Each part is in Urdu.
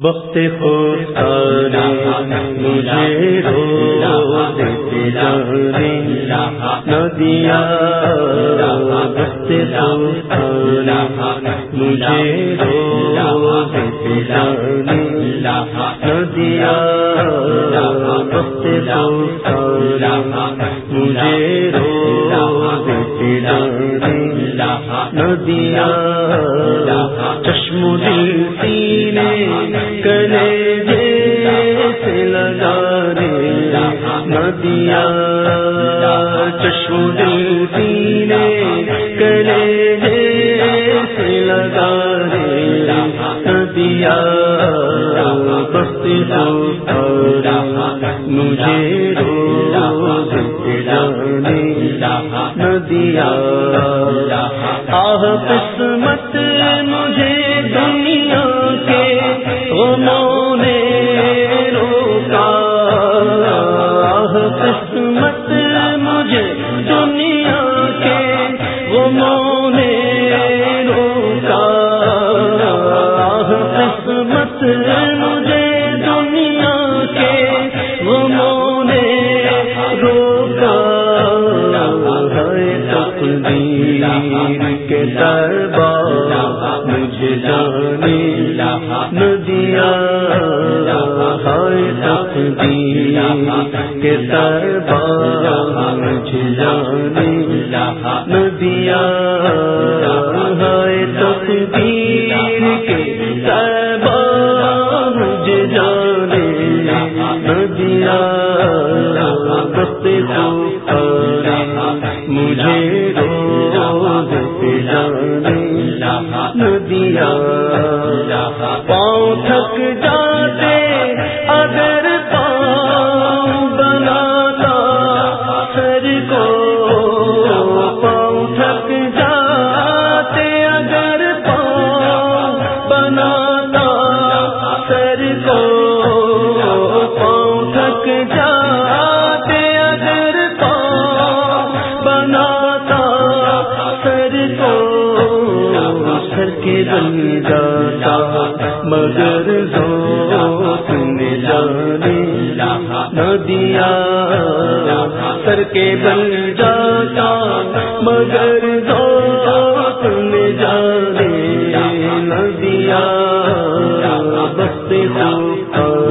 وقت خود مجھے رو دیتے جانے ندیا وقت خود مجھے رو دیتے جانے ندیا وقت خود مجھے رو دیتے جانے ندیا چشم دل سینے کلے جیسے لگا رے ندیا چشم دل سینے کلے جیسے لگا رے ندیا بستی ہو مجھے روز جانے ندیا تقدیر کے دربار مجھے جانے ندیا ہائے تقدیر کے دربار مجھے جانے ندیا جانے سر کے بن جاتا مگر ذوق نے جانے نہ دیا۔ سر کے بن جاتا مگر ذوق نے جانے نہ دیا۔ بس ہو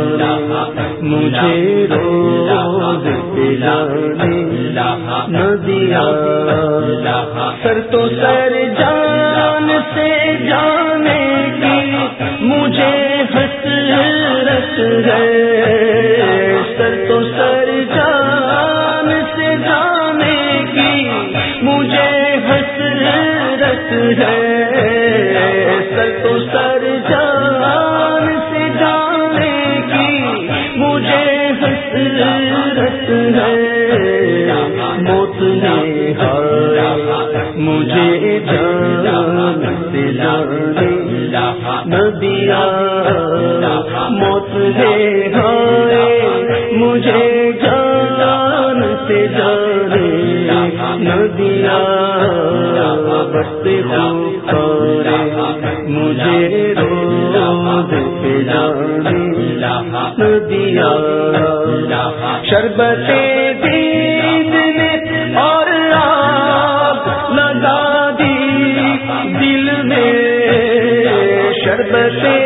مجھے روز پلانے نہ دیا سر تو سر جان سے جانے کی مجھے حسرت ہے۔ سر تو سر جان سے جانے کی مجھے حسرت ہے۔ سر تو سر جان مجھے جانے ندیا موت نے ہارے مجھے جان سے جانے ندیا بس ہو مجھے روز پہ جانے ندیا شربت دید شربت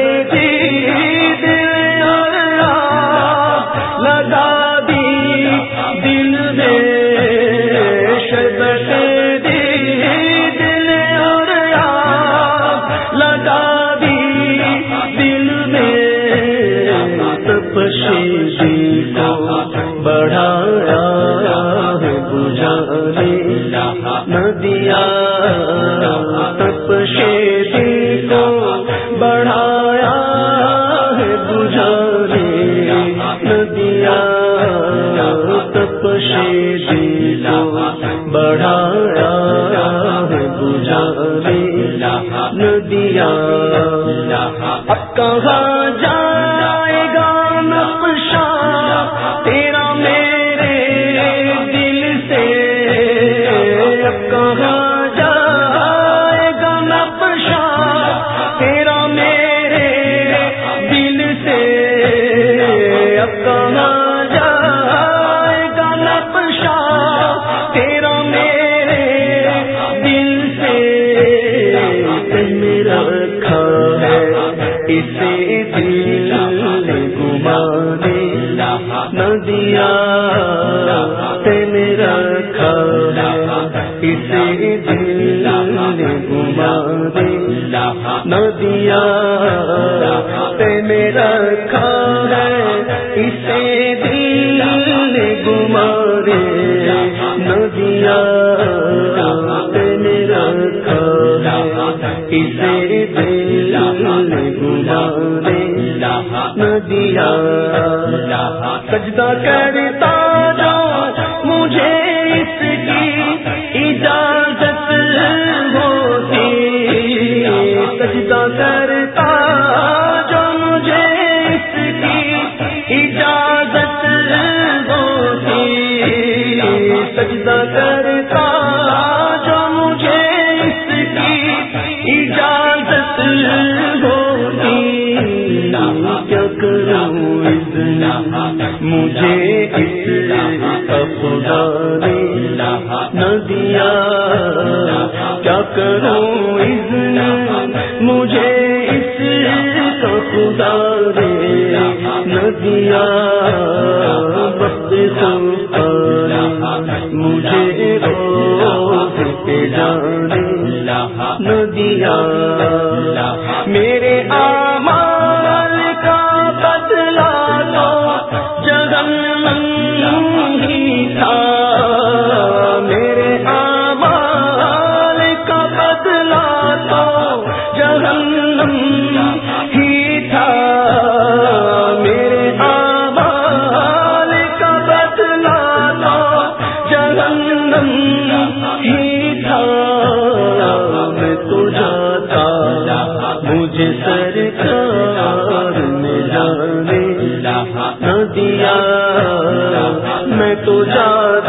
ہے ندیا تپشی کو بڑھایا ہے بجھانے ندیا رکھا ہے اسے دل گمانے ندیا تین رکھا ہے اسے دل گمانے ندیا اسے دل گمارے نہ سجدہ کرتا جا مجھے اس کی اجازت ہوتی۔ سجدہ کر مجھے اس خدا نے نہ دیا کیا کروں اذن مجھے اس کا خدا نے نہ دیا۔ بس مجھے تو جگن ہی تھا۔ میرے آمال کا بدلا تو جگن ہی تھا۔ میں تو جاتا، مجھے سرکار نے جانے نہ دیا۔ میں تو جاتا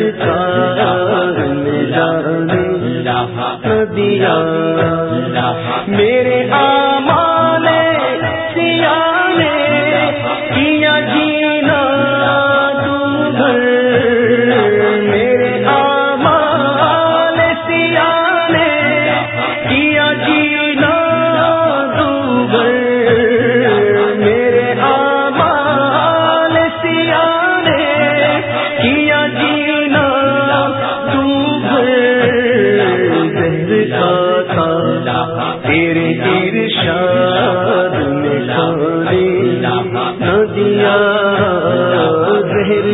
سرکار نے جانے دیا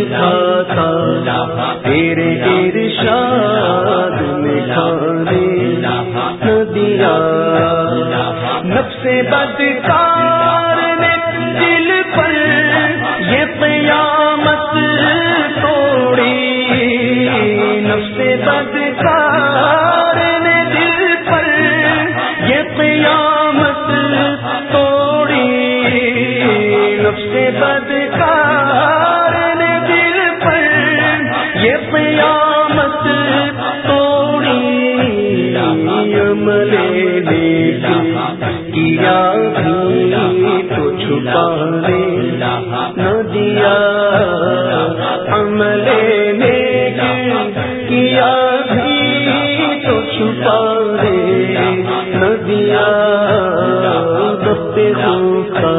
تھا تیرے ارشاد میں کھانے نہ دیا نفس بدکار کیا بھی تو چھپانے نہ دیا دستے سوکھا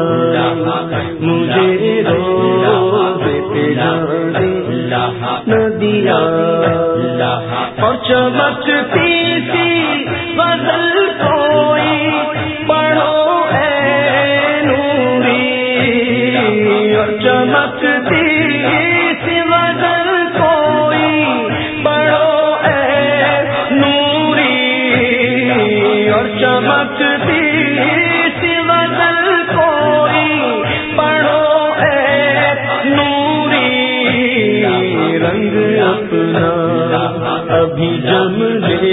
مجھے روز پہ جانے اور چمکتی سی بدل کوئی، پڑھو اے نوری۔ اور چمکتی اپنا ابھی جم لے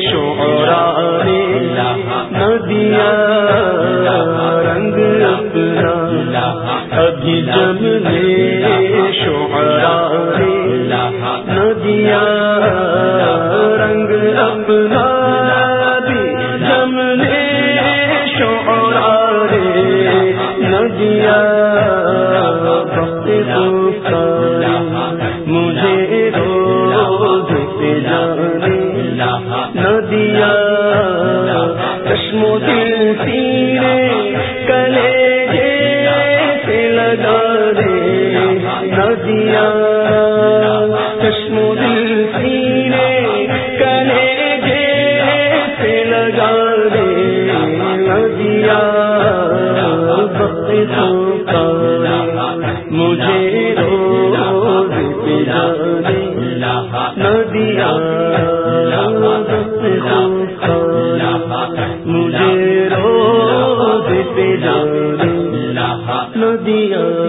شعرا نے نہ رنگ اپنا ابھی جم لے شعرا نے نہ رنگ اپنا جم لے شعرا نے نہ ندیا مجھے روز پہ جانے ندیا